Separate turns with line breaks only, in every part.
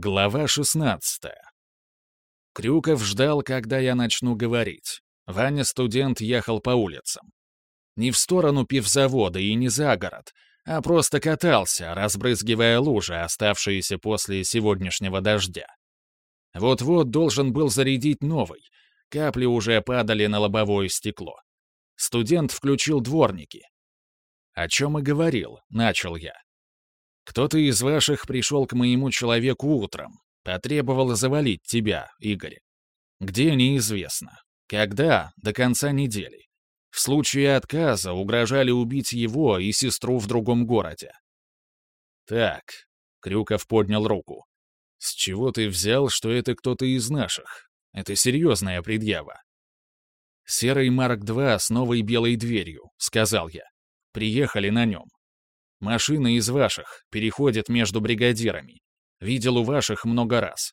Глава 16. Крюков ждал, когда я начну говорить. Ваня-студент ехал по улицам. Не в сторону пивзавода и не за город, а просто катался, разбрызгивая лужи, оставшиеся после сегодняшнего дождя. Вот-вот должен был зарядить новый. Капли уже падали на лобовое стекло. Студент включил дворники. «О чем и говорил», — начал я. Кто-то из ваших пришел к моему человеку утром, потребовал завалить тебя, Игорь. Где — неизвестно. Когда — до конца недели. В случае отказа угрожали убить его и сестру в другом городе. «Так», — Крюков поднял руку, — «с чего ты взял, что это кто-то из наших? Это серьезная предъява». «Серый Марк-2 с новой белой дверью», — сказал я. «Приехали на нем. Машина из ваших, переходит между бригадирами. Видел у ваших много раз.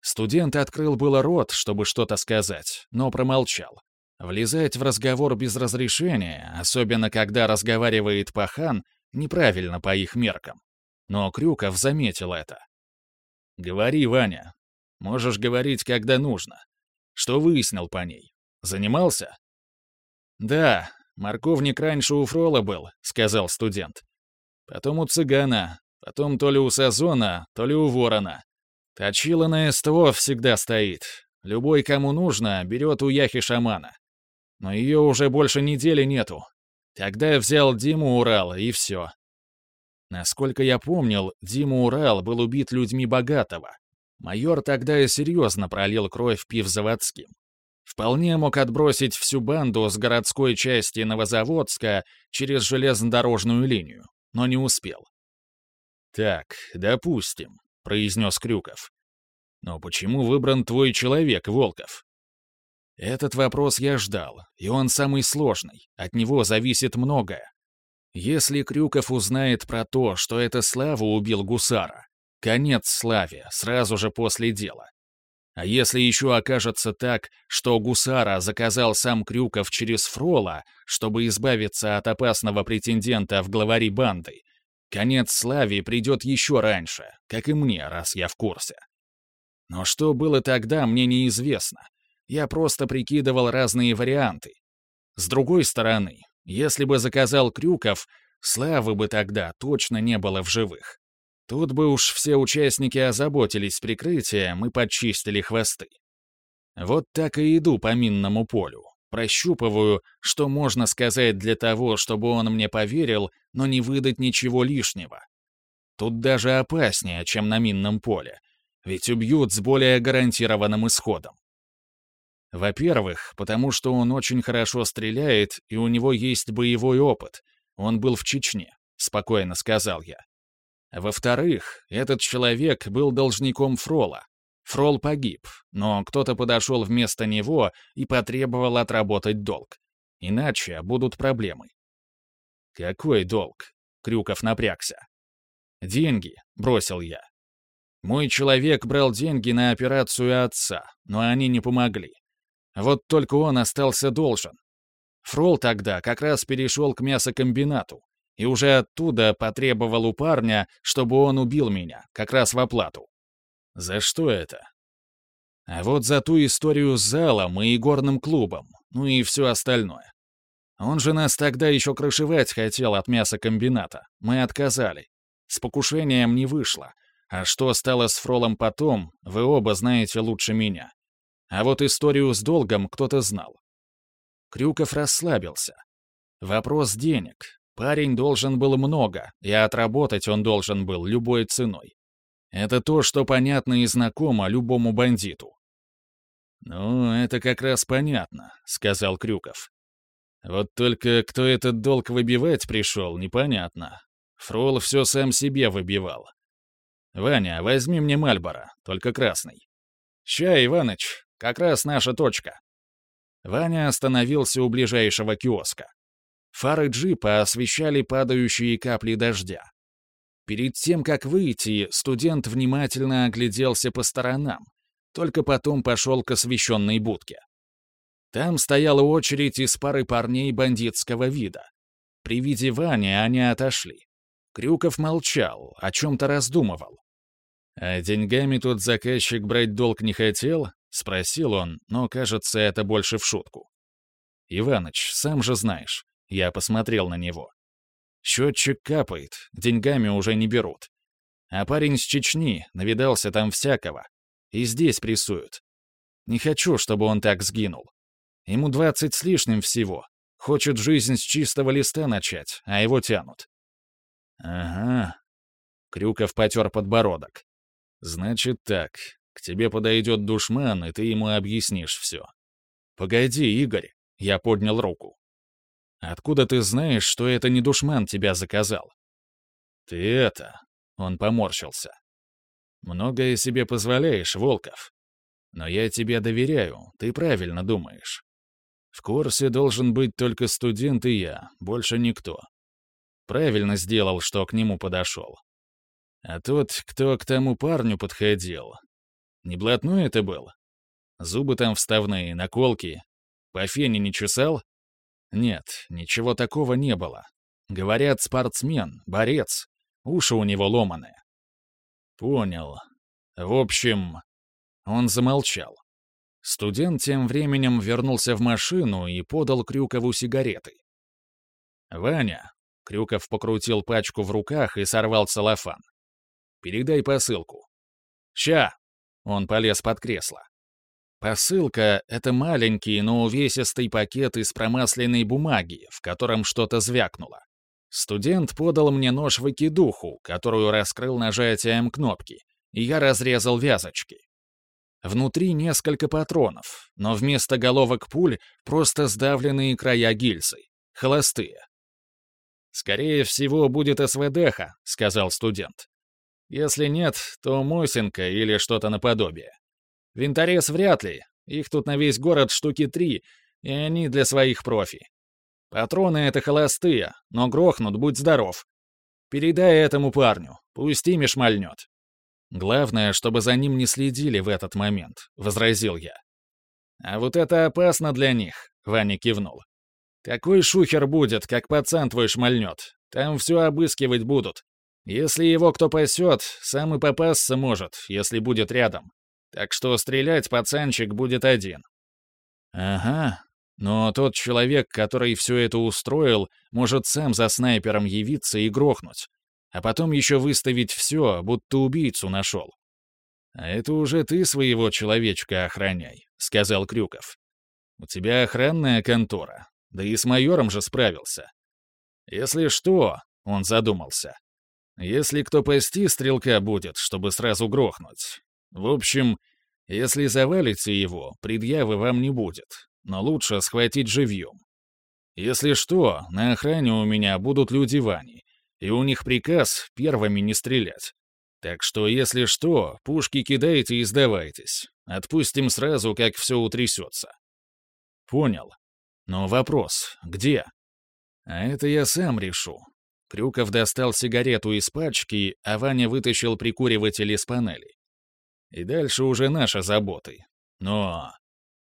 Студент открыл было рот, чтобы что-то сказать, но промолчал. Влезать в разговор без разрешения, особенно когда разговаривает пахан, неправильно по их меркам. Но Крюков заметил это. «Говори, Ваня. Можешь говорить, когда нужно. Что выяснил по ней? Занимался?» «Да, морковник раньше у Фрола был», — сказал студент потом у цыгана, потом то ли у Сазона, то ли у Ворона. Точила на СТО всегда стоит. Любой, кому нужно, берет у Яхи шамана. Но ее уже больше недели нету. Тогда я взял Диму Урал, и все. Насколько я помнил, Дима Урал был убит людьми богатого. Майор тогда и серьезно пролил кровь пивзаводским. Вполне мог отбросить всю банду с городской части Новозаводска через железнодорожную линию но не успел. «Так, допустим», — произнес Крюков. «Но почему выбран твой человек, Волков?» Этот вопрос я ждал, и он самый сложный, от него зависит многое. Если Крюков узнает про то, что это Слава убил Гусара, конец Славе, сразу же после дела. А если еще окажется так, что Гусара заказал сам Крюков через Фрола, чтобы избавиться от опасного претендента в главари банды, конец Славе придет еще раньше, как и мне, раз я в курсе. Но что было тогда, мне неизвестно. Я просто прикидывал разные варианты. С другой стороны, если бы заказал Крюков, Славы бы тогда точно не было в живых. Тут бы уж все участники озаботились прикрытием и подчистили хвосты. Вот так и иду по минному полю. Прощупываю, что можно сказать для того, чтобы он мне поверил, но не выдать ничего лишнего. Тут даже опаснее, чем на минном поле, ведь убьют с более гарантированным исходом. Во-первых, потому что он очень хорошо стреляет, и у него есть боевой опыт. Он был в Чечне, спокойно сказал я. Во-вторых, этот человек был должником Фрола. Фрол погиб, но кто-то подошел вместо него и потребовал отработать долг. Иначе будут проблемы. «Какой долг?» — Крюков напрягся. «Деньги», — бросил я. Мой человек брал деньги на операцию отца, но они не помогли. Вот только он остался должен. Фрол тогда как раз перешел к мясокомбинату, и уже оттуда потребовал у парня, чтобы он убил меня, как раз в оплату. За что это? А вот за ту историю с залом и горным клубом, ну и все остальное. Он же нас тогда еще крышевать хотел от мясокомбината. Мы отказали. С покушением не вышло. А что стало с Фролом потом, вы оба знаете лучше меня. А вот историю с долгом кто-то знал. Крюков расслабился. Вопрос денег, Парень должен был много, и отработать он должен был любой ценой. Это то, что понятно и знакомо любому бандиту. «Ну, это как раз понятно», — сказал Крюков. «Вот только кто этот долг выбивать пришел, непонятно. Фрол все сам себе выбивал. Ваня, возьми мне Мальбора, только красный. Ща, Иваныч, как раз наша точка». Ваня остановился у ближайшего киоска. Фары джипа освещали падающие капли дождя. Перед тем, как выйти, студент внимательно огляделся по сторонам, только потом пошел к освещенной будке. Там стояла очередь из пары парней бандитского вида. При виде Вани они отошли. Крюков молчал, о чем-то раздумывал. «А деньгами тут заказчик брать долг не хотел?» — спросил он, но, кажется, это больше в шутку. «Иваныч, сам же знаешь». Я посмотрел на него. Счетчик капает, деньгами уже не берут. А парень с Чечни навидался там всякого. И здесь прессуют. Не хочу, чтобы он так сгинул. Ему двадцать с лишним всего. Хочет жизнь с чистого листа начать, а его тянут. Ага. Крюков потер подбородок. Значит так, к тебе подойдет душман, и ты ему объяснишь все. Погоди, Игорь. Я поднял руку. Откуда ты знаешь, что это не душман тебя заказал? Ты это... Он поморщился. Многое себе позволяешь, Волков. Но я тебе доверяю, ты правильно думаешь. В курсе должен быть только студент и я, больше никто. Правильно сделал, что к нему подошел. А тот, кто к тому парню подходил... Не блатной это был? Зубы там вставные, наколки. По фене не чесал? Нет, ничего такого не было. Говорят, спортсмен, борец. Уши у него ломаные. Понял. В общем, он замолчал. Студент тем временем вернулся в машину и подал Крюкову сигареты. «Ваня», — Крюков покрутил пачку в руках и сорвал целлофан. «Передай посылку». «Ща!» — он полез под кресло. Посылка — это маленький, но увесистый пакет из промасленной бумаги, в котором что-то звякнуло. Студент подал мне нож-выкидуху, которую раскрыл нажатием кнопки, и я разрезал вязочки. Внутри несколько патронов, но вместо головок пуль просто сдавленные края гильзы, холостые. «Скорее всего, будет СВДХа», — сказал студент. «Если нет, то Мосинка или что-то наподобие. Винторез вряд ли. Их тут на весь город штуки три, и они для своих профи. Патроны — это холостые, но грохнут, будь здоров. Передай этому парню, пусть ими шмальнет. Главное, чтобы за ним не следили в этот момент, — возразил я. А вот это опасно для них, — Ваня кивнул. Такой шухер будет, как пацан твой шмальнет. Там все обыскивать будут. Если его кто пасет, сам и попасться может, если будет рядом. Так что стрелять пацанчик будет один. Ага, но тот человек, который все это устроил, может сам за снайпером явиться и грохнуть, а потом еще выставить все, будто убийцу нашел. «А это уже ты своего человечка охраняй», — сказал Крюков. «У тебя охранная контора, да и с майором же справился. Если что, — он задумался, — если кто пасти стрелка будет, чтобы сразу грохнуть, в общем, если завалите его, предъявы вам не будет, но лучше схватить живьем. Если что, на охране у меня будут люди Вани, и у них приказ первыми не стрелять. Так что, если что, пушки кидайте и сдавайтесь. Отпустим сразу, как все утрясется. Понял. Но вопрос, где? А это я сам решу. Крюков достал сигарету из пачки, а Ваня вытащил прикуриватель из панели. И дальше уже наши заботы. Но...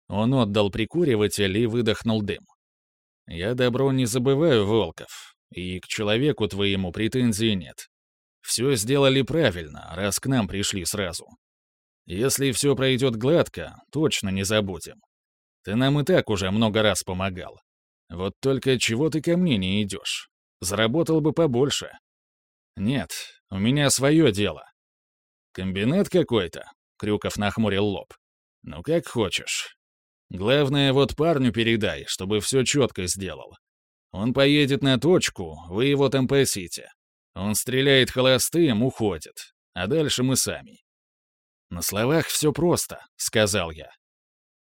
Он отдал прикуриватель и выдохнул дым. Я добро не забываю, Волков, и к человеку твоему претензий нет. Все сделали правильно, раз к нам пришли сразу. Если все пройдет гладко, точно не забудем. Ты нам и так уже много раз помогал. Вот только чего ты ко мне не идешь? Заработал бы побольше. Нет, у меня свое дело. Комбинат какой-то? Крюков нахмурил лоб. «Ну, как хочешь. Главное, вот парню передай, чтобы все четко сделал. Он поедет на точку, вы его там пасите. Он стреляет холостым, уходит. А дальше мы сами». «На словах все просто», — сказал я.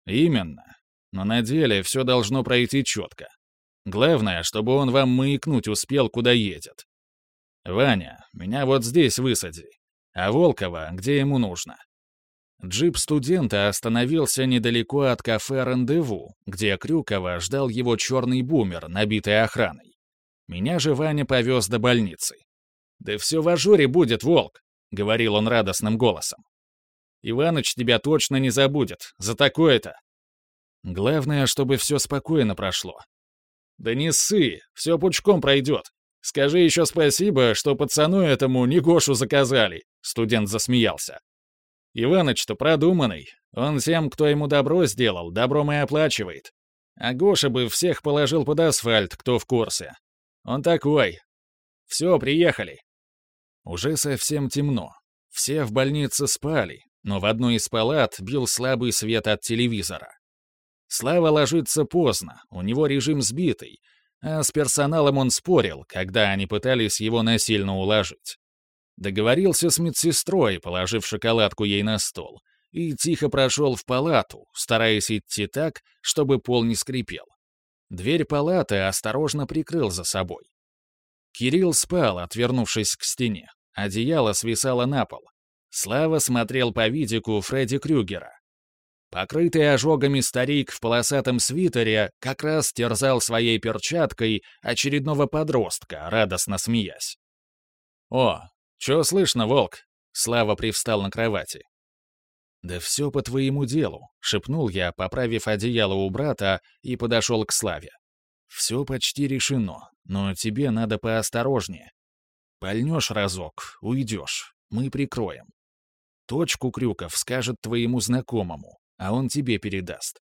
«Именно. Но на деле все должно пройти четко. Главное, чтобы он вам маякнуть успел, куда едет. Ваня, меня вот здесь высади, а Волкова, где ему нужно. Джип студента остановился недалеко от кафе «Рандеву», где Крюкова ждал его черный бумер, набитый охраной. Меня же Ваня повез до больницы. «Да все в ажуре будет, волк!» — говорил он радостным голосом. «Иваныч тебя точно не забудет. За такое-то!» Главное, чтобы все спокойно прошло. «Да не ссы, все пучком пройдет. Скажи еще спасибо, что пацану этому не Гошу заказали», — студент засмеялся. «Иваныч-то продуманный. Он тем, кто ему добро сделал, добром и оплачивает. А Гоша бы всех положил под асфальт, кто в курсе. Он такой. Все, приехали». Уже совсем темно. Все в больнице спали, но в одной из палат бил слабый свет от телевизора. Слава ложится поздно, у него режим сбитый, а с персоналом он спорил, когда они пытались его насильно уложить. Договорился с медсестрой, положив шоколадку ей на стол, и тихо прошел в палату, стараясь идти так, чтобы пол не скрипел. Дверь палаты осторожно прикрыл за собой. Кирилл спал, отвернувшись к стене. Одеяло свисало на пол. Слава смотрел по видику Фредди Крюгера. Покрытый ожогами старик в полосатом свитере как раз терзал своей перчаткой очередного подростка, радостно смеясь. «О, чё слышно, волк?» Слава привстал на кровати. «Да все по твоему делу», — шепнул я, поправив одеяло у брата, и подошел к Славе. «Все почти решено, но тебе надо поосторожнее. Пальнешь разок, уйдешь, мы прикроем. Точку Крюков скажет твоему знакомому, а он тебе передаст.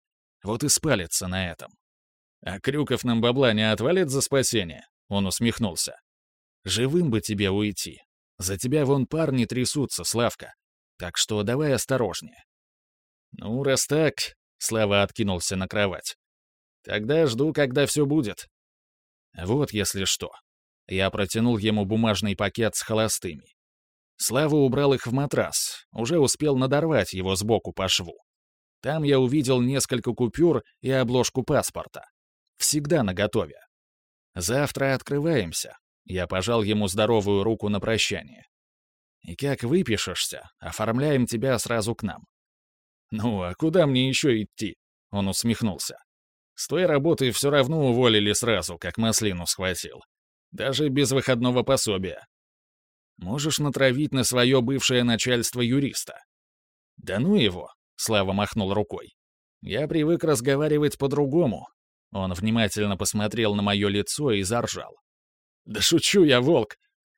Вот и спалится на этом. А Крюков нам бабла не отвалит за спасение? Он усмехнулся. Живым бы тебе уйти. За тебя вон парни трясутся, Славка. Так что давай осторожнее. Ну, раз так, Слава откинулся на кровать. Тогда жду, когда все будет. Вот если что. Я протянул ему бумажный пакет с холостыми. Слава убрал их в матрас, уже успел надорвать его сбоку по шву. Там я увидел несколько купюр и обложку паспорта. Всегда наготове. Завтра открываемся. Я пожал ему здоровую руку на прощание. И как выпишешься, оформляем тебя сразу к нам. Ну, а куда мне еще идти? Он усмехнулся. С той работы все равно уволили сразу, как маслину схватил. Даже без выходного пособия. Можешь натравить на свое бывшее начальство юриста. Да ну его, Слава махнул рукой. «Я привык разговаривать по-другому». Он внимательно посмотрел на мое лицо и заржал. «Да шучу я, волк.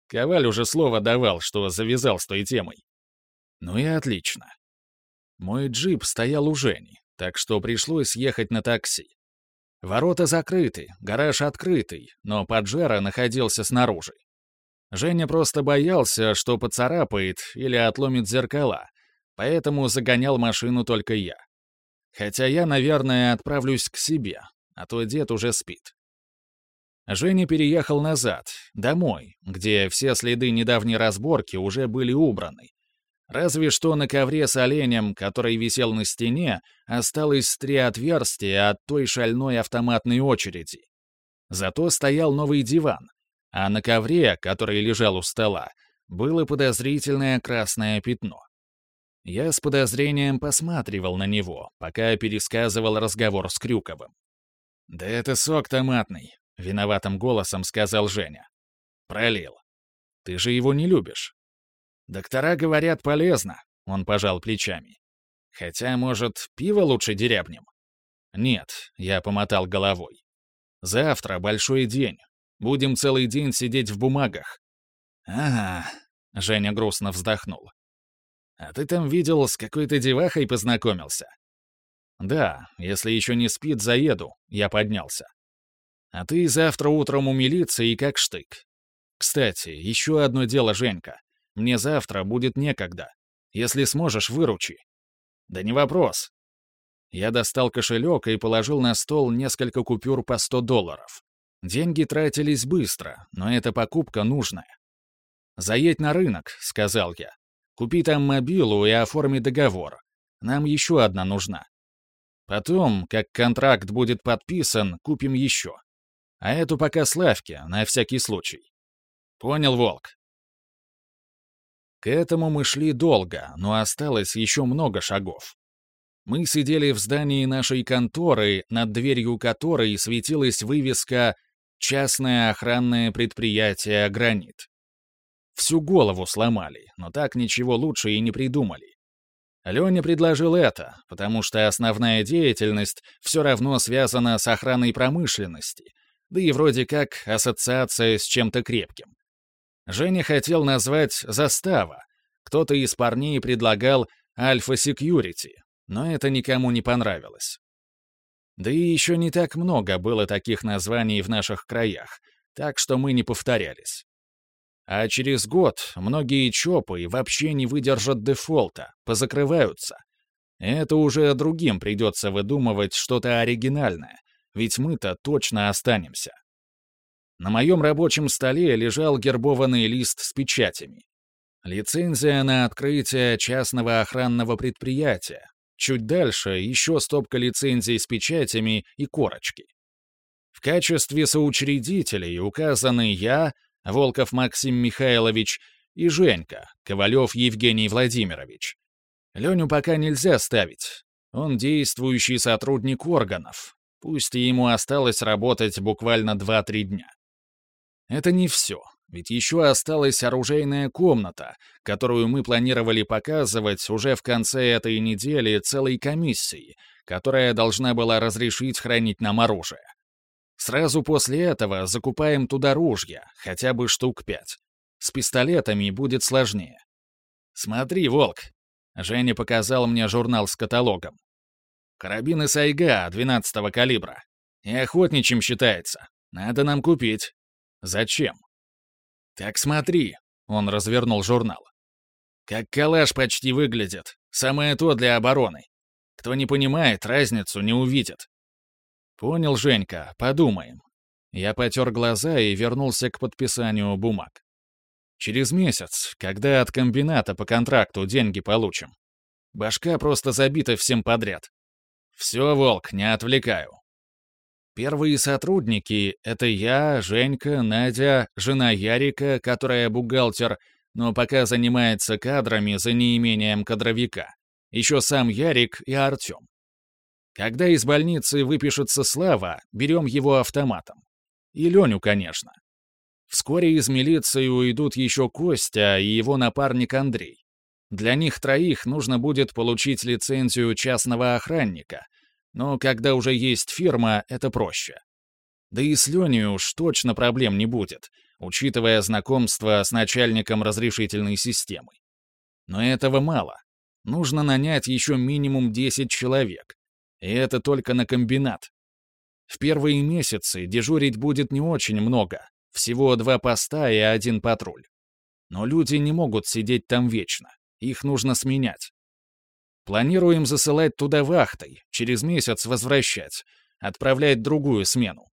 Коваль уже слово давал, что завязал с той темой». «Ну и отлично». Мой джип стоял у Жени, так что пришлось ехать на такси. Ворота закрыты, гараж открытый, но Паджеро находился снаружи. Женя просто боялся, что поцарапает или отломит зеркала, поэтому загонял машину только я. Хотя я, наверное, отправлюсь к себе, а то дед уже спит. Женя переехал назад, домой, где все следы недавней разборки уже были убраны. Разве что на ковре с оленем, который висел на стене, осталось три отверстия от той шальной автоматной очереди. Зато стоял новый диван, а на ковре, который лежал у стола, было подозрительное красное пятно. Я с подозрением посматривал на него, пока пересказывал разговор с Крюковым. «Да это сок томатный», — виноватым голосом сказал Женя. «Пролил. Ты же его не любишь». «Доктора говорят, полезно», — он пожал плечами. «Хотя, может, пиво лучше дерябнем?» «Нет», — я помотал головой. «Завтра большой день. Будем целый день сидеть в бумагах». «Ага», — Женя грустно вздохнул. А ты там видел, с какой-то девахой познакомился?» «Да, если еще не спит, заеду», — я поднялся. «А ты завтра утром у милиции как штык. Кстати, еще одно дело, Женька. Мне завтра будет некогда. Если сможешь, выручи». «Да не вопрос». Я достал кошелек и положил на стол несколько купюр по 100 долларов. Деньги тратились быстро, но эта покупка нужная. «Заедь на рынок», — сказал я. Купи там мобилу и оформи договор. Нам еще одна нужна. Потом, как контракт будет подписан, купим еще. А эту пока Славке, на всякий случай. Понял, Волк? К этому мы шли долго, но осталось еще много шагов. Мы сидели в здании нашей конторы, над дверью которой светилась вывеска «Частное охранное предприятие «Гранит». Всю голову сломали, но так ничего лучше и не придумали. Леня предложил это, потому что основная деятельность все равно связана с охраной промышленности, да и вроде как ассоциация с чем-то крепким. Женя хотел назвать «Застава». Кто-то из парней предлагал «Альфа Секьюрити», но это никому не понравилось. Да и еще не так много было таких названий в наших краях, так что мы не повторялись. А через год многие ЧОПы вообще не выдержат дефолта, позакрываются. Это уже другим придется выдумывать что-то оригинальное, ведь мы-то точно останемся. На моем рабочем столе лежал гербованный лист с печатями. Лицензия на открытие частного охранного предприятия. Чуть дальше еще стопка лицензий с печатями и корочки. В качестве соучредителей указаны я, Волков Максим Михайлович и Женька, Ковалев Евгений Владимирович. Леню пока нельзя ставить. Он действующий сотрудник органов. Пусть ему осталось работать буквально 2-3 дня. Это не все, ведь еще осталась оружейная комната, которую мы планировали показывать уже в конце этой недели целой комиссии, которая должна была разрешить хранить нам оружие. Сразу после этого закупаем туда ружья, хотя бы штук пять. С пистолетами будет сложнее. Смотри, Волк. Женя показал мне журнал с каталогом. Карабины Сайга 12-го калибра. И охотничьим считается. Надо нам купить. Зачем? Так смотри, он развернул журнал. Как калаш почти выглядит. Самое то для обороны. Кто не понимает, разницу не увидит. «Понял, Женька, подумаем». Я потер глаза и вернулся к подписанию бумаг. «Через месяц, когда от комбината по контракту деньги получим. Башка просто забита всем подряд. Все, Волк, не отвлекаю». Первые сотрудники — это я, Женька, Надя, жена Ярика, которая бухгалтер, но пока занимается кадрами за неимением кадровика. Еще сам Ярик и Артем. Когда из больницы выпишется Слава, берем его автоматом. И Леню, конечно. Вскоре из милиции уйдут еще Костя и его напарник Андрей. Для них троих нужно будет получить лицензию частного охранника, но когда уже есть фирма, это проще. Да и с Леней уж точно проблем не будет, учитывая знакомство с начальником разрешительной системы. Но этого мало. Нужно нанять еще минимум 10 человек. И это только на комбинат. В первые месяцы дежурить будет не очень много, всего два поста и один патруль. Но люди не могут сидеть там вечно, их нужно сменять. Планируем засылать туда вахтой, через месяц возвращать, отправлять другую смену.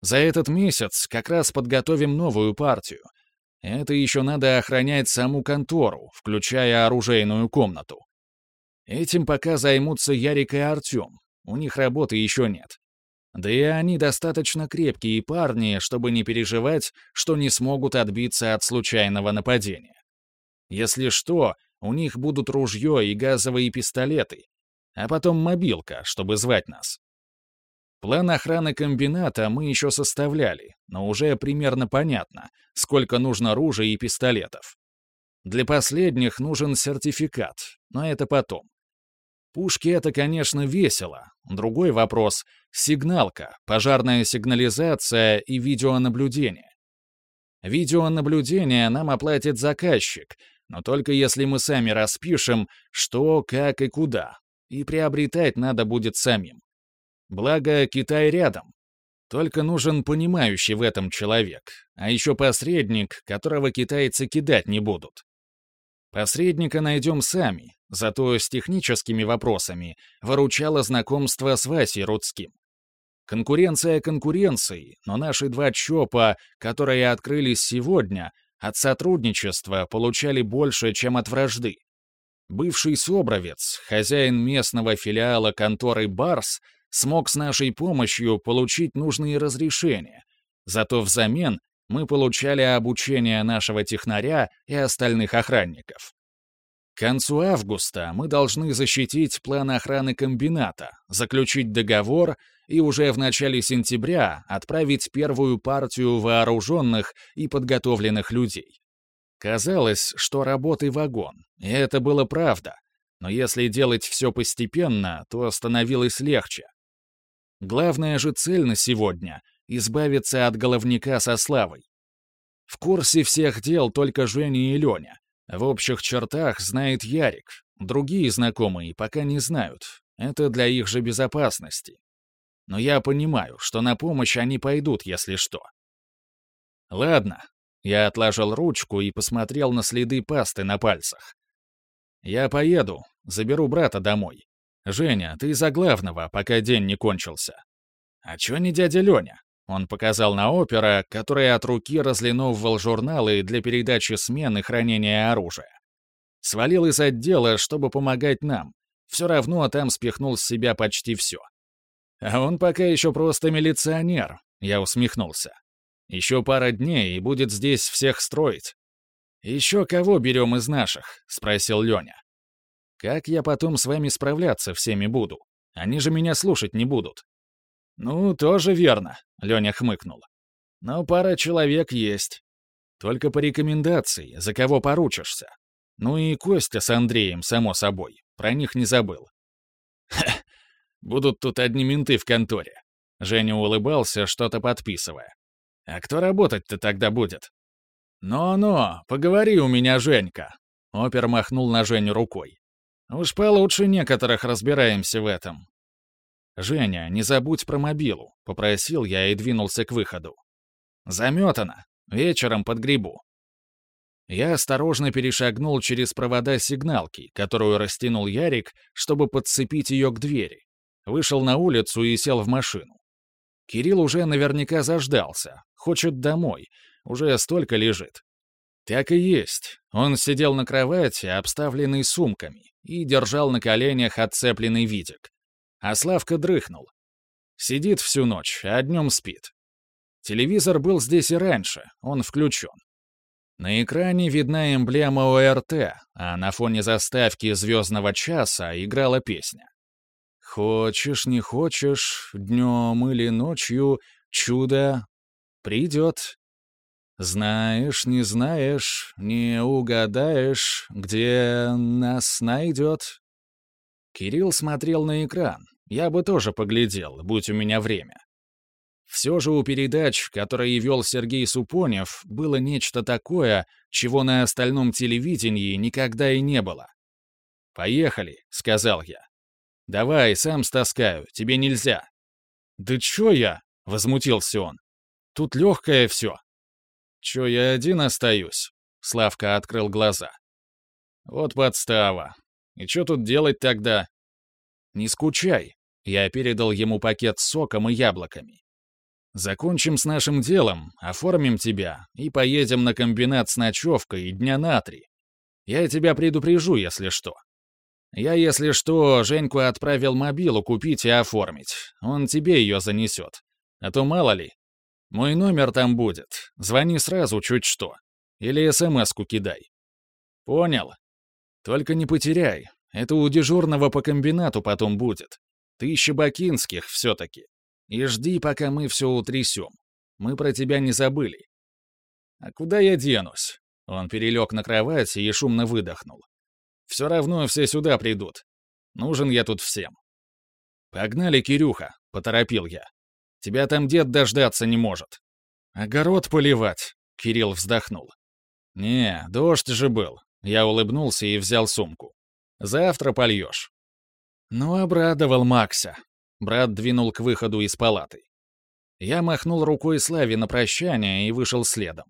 За этот месяц как раз подготовим новую партию. Это еще надо охранять саму контору, включая оружейную комнату. Этим пока займутся Ярик и Артем. У них работы еще нет. Да и они достаточно крепкие парни, чтобы не переживать, что не смогут отбиться от случайного нападения. Если что, у них будут ружье и газовые пистолеты, а потом мобилка, чтобы звать нас. План охраны комбината мы еще составляли, но уже примерно понятно, сколько нужно ружей и пистолетов. Для последних нужен сертификат, но это потом. Пушки — это, конечно, весело. Другой вопрос — сигналка, пожарная сигнализация и видеонаблюдение. Видеонаблюдение нам оплатит заказчик, но только если мы сами распишем, что, как и куда. И приобретать надо будет самим. Благо, Китай рядом. Только нужен понимающий в этом человек, а еще посредник, которого китайцы кидать не будут. Посредника найдем сами, зато с техническими вопросами выручало знакомство с Васей Рудским. Конкуренция конкуренцией, но наши два ЧОПа, которые открылись сегодня, от сотрудничества получали больше, чем от вражды. Бывший Собровец, хозяин местного филиала конторы «Барс», смог с нашей помощью получить нужные разрешения, зато взамен мы получали обучение нашего технаря и остальных охранников. К концу августа мы должны защитить план охраны комбината, заключить договор и уже в начале сентября отправить первую партию вооруженных и подготовленных людей. Казалось, что работы вагон, и это было правда, но если делать все постепенно, то становилось легче. Главная же цель на сегодня избавиться от головника со Славой. В курсе всех дел только Женя и Леня. В общих чертах знает Ярик. Другие знакомые пока не знают. Это для их же безопасности. Но я понимаю, что на помощь они пойдут, если что. Ладно. Я отложил ручку и посмотрел на следы пасты на пальцах. Я поеду, заберу брата домой. Женя, ты за главного, пока день не кончился. А чё не дядя Лёня? Он показал на опера, который от руки разлиновывал журналы для передачи смен и хранения оружия. Свалил из отдела, чтобы помогать нам. Все равно там спихнул с себя почти все. А он пока еще просто милиционер, я усмехнулся. Еще пара дней, и будет здесь всех строить. «Еще кого берем из наших?» — спросил Леня. «Как я потом с вами справляться всеми буду? Они же меня слушать не будут». «Ну, тоже верно», — Леня хмыкнул. «Но пара человек есть. Только по рекомендации, за кого поручишься. Ну и Костя с Андреем, само собой. Про них не забыл». «Ха, будут тут одни менты в конторе». Женя улыбался, что-то подписывая. «А кто работать-то тогда будет?» «Но-но, поговори у меня, Женька!» Опер махнул на Женю рукой. «Уж получше некоторых разбираемся в этом». «Женя, не забудь про мобилу», — попросил я и двинулся к выходу. «Заметано. Вечером под грибу». Я осторожно перешагнул через провода сигналки, которую растянул Ярик, чтобы подцепить ее к двери. Вышел на улицу и сел в машину. Кирилл уже наверняка заждался, хочет домой, уже столько лежит. Так и есть. Он сидел на кровати, обставленной сумками, и держал на коленях отцепленный видик. А Славка дрыхнул. Сидит всю ночь, а днем спит. Телевизор был здесь и раньше, он включен. На экране видна эмблема ОРТ, а на фоне заставки «Звездного часа» играла песня. «Хочешь, не хочешь, днем или ночью, чудо придет». Знаешь, не знаешь, не угадаешь, где нас найдет. Кирилл смотрел на экран. Я бы тоже поглядел, будь у меня время. Все же у передач, которые вел Сергей Супонев, было нечто такое, чего на остальном телевидении никогда и не было. «Поехали», — сказал я. «Давай, сам стаскаю, тебе нельзя». «Да чё я?» — возмутился он. «Тут легкое все. «Чё, я один остаюсь?» Славка открыл глаза. «Вот подстава. И что тут делать тогда?» «Не скучай». Я передал ему пакет с соком и яблоками. «Закончим с нашим делом, оформим тебя и поедем на комбинат с ночевкой дня на три. Я тебя предупрежу, если что. Я, если что, Женьку отправил мобилу купить и оформить. Он тебе ее занесет. А то мало ли, мой номер там будет. Звони сразу, чуть что. Или СМС-ку кидай. Понял? Только не потеряй. Это у дежурного по комбинату потом будет. Ты Щебакинских все-таки. И жди, пока мы все утрясем. Мы про тебя не забыли. А куда я денусь? Он перелег на кровати и шумно выдохнул. Все равно все сюда придут. Нужен я тут всем. «Погнали, Кирюха», — поторопил я. Тебя там дед дождаться не может. Огород поливать, Кирилл вздохнул. Не, дождь же был. Я улыбнулся и взял сумку. Завтра польешь. Ну, обрадовал Макса. Брат двинул к выходу из палаты. Я махнул рукой Славе на прощание и вышел следом.